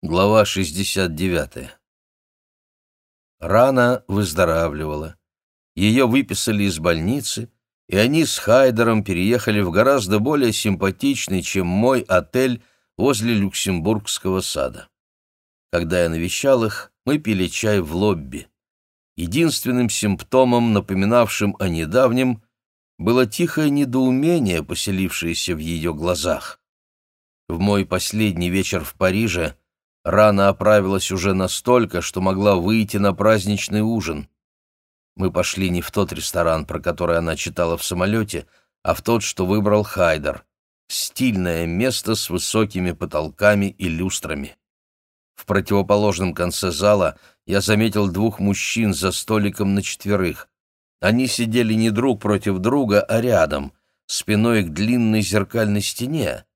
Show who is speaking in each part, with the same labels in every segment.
Speaker 1: Глава 69. Рана выздоравливала. Ее выписали из больницы, и они с Хайдером переехали в гораздо более симпатичный, чем мой отель возле Люксембургского сада. Когда я навещал их, мы пили чай в лобби. Единственным симптомом, напоминавшим о недавнем, было тихое недоумение, поселившееся в ее глазах. В мой последний вечер в Париже — Рана оправилась уже настолько, что могла выйти на праздничный ужин. Мы пошли не в тот ресторан, про который она читала в самолете, а в тот, что выбрал Хайдер. Стильное место с высокими потолками и люстрами. В противоположном конце зала я заметил двух мужчин за столиком на четверых. Они сидели не друг против друга, а рядом, спиной к длинной зеркальной стене,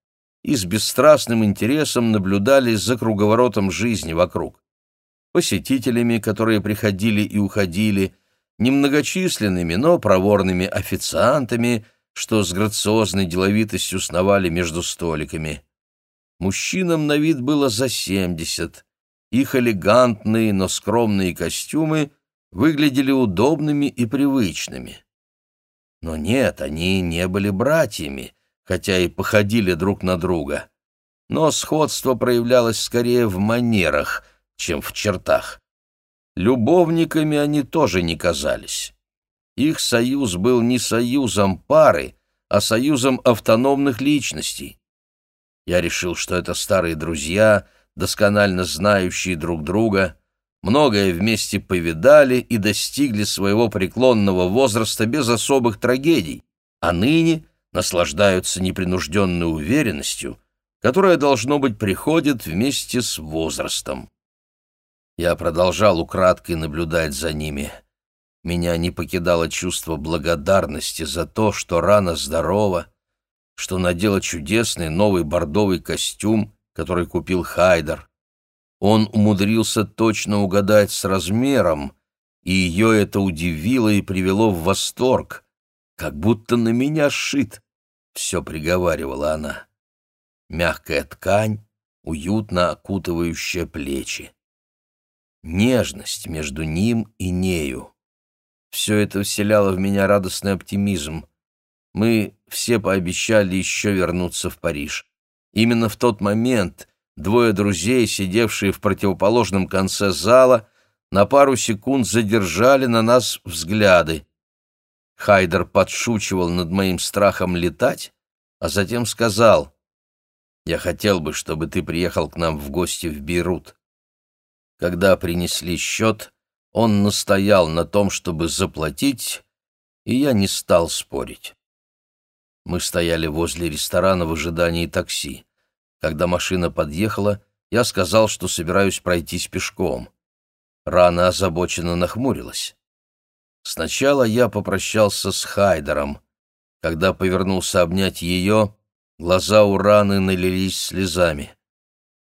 Speaker 1: и с бесстрастным интересом наблюдали за круговоротом жизни вокруг. Посетителями, которые приходили и уходили, немногочисленными, но проворными официантами, что с грациозной деловитостью сновали между столиками. Мужчинам на вид было за семьдесят. Их элегантные, но скромные костюмы выглядели удобными и привычными. Но нет, они не были братьями, хотя и походили друг на друга. Но сходство проявлялось скорее в манерах, чем в чертах. Любовниками они тоже не казались. Их союз был не союзом пары, а союзом автономных личностей. Я решил, что это старые друзья, досконально знающие друг друга, многое вместе повидали и достигли своего преклонного возраста без особых трагедий, а ныне наслаждаются непринужденной уверенностью, которая, должно быть, приходит вместе с возрастом. Я продолжал украдкой наблюдать за ними. Меня не покидало чувство благодарности за то, что рана здорова, что надела чудесный новый бордовый костюм, который купил Хайдер. Он умудрился точно угадать с размером, и ее это удивило и привело в восторг, как будто на меня сшит, — все приговаривала она. Мягкая ткань, уютно окутывающая плечи. Нежность между ним и нею. Все это вселяло в меня радостный оптимизм. Мы все пообещали еще вернуться в Париж. Именно в тот момент двое друзей, сидевшие в противоположном конце зала, на пару секунд задержали на нас взгляды. Хайдер подшучивал над моим страхом летать, а затем сказал, «Я хотел бы, чтобы ты приехал к нам в гости в Бейрут». Когда принесли счет, он настоял на том, чтобы заплатить, и я не стал спорить. Мы стояли возле ресторана в ожидании такси. Когда машина подъехала, я сказал, что собираюсь пройтись пешком. Рана озабоченно нахмурилась. Сначала я попрощался с Хайдером. Когда повернулся обнять ее, глаза у раны налились слезами.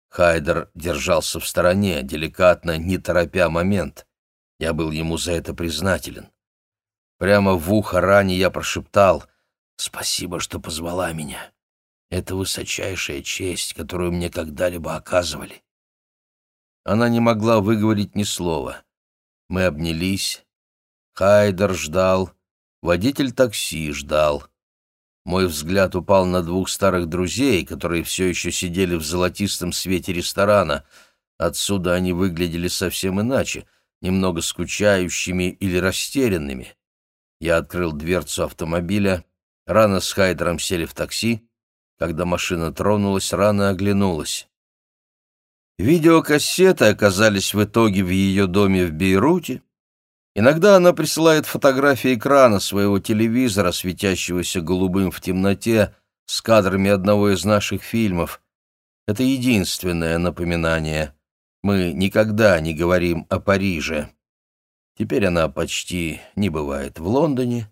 Speaker 1: Хайдер держался в стороне, деликатно, не торопя момент. Я был ему за это признателен. Прямо в ухо ране я прошептал «Спасибо, что позвала меня. Это высочайшая честь, которую мне когда-либо оказывали». Она не могла выговорить ни слова. Мы обнялись, Хайдер ждал, водитель такси ждал. Мой взгляд упал на двух старых друзей, которые все еще сидели в золотистом свете ресторана. Отсюда они выглядели совсем иначе, немного скучающими или растерянными. Я открыл дверцу автомобиля, рано с Хайдером сели в такси. Когда машина тронулась, рано оглянулась. Видеокассеты оказались в итоге в ее доме в Бейруте, Иногда она присылает фотографии экрана своего телевизора, светящегося голубым в темноте, с кадрами одного из наших фильмов. Это единственное напоминание. Мы никогда не говорим о Париже. Теперь она почти не бывает в Лондоне.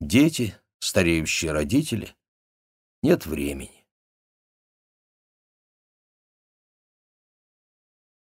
Speaker 1: Дети, стареющие родители. Нет времени.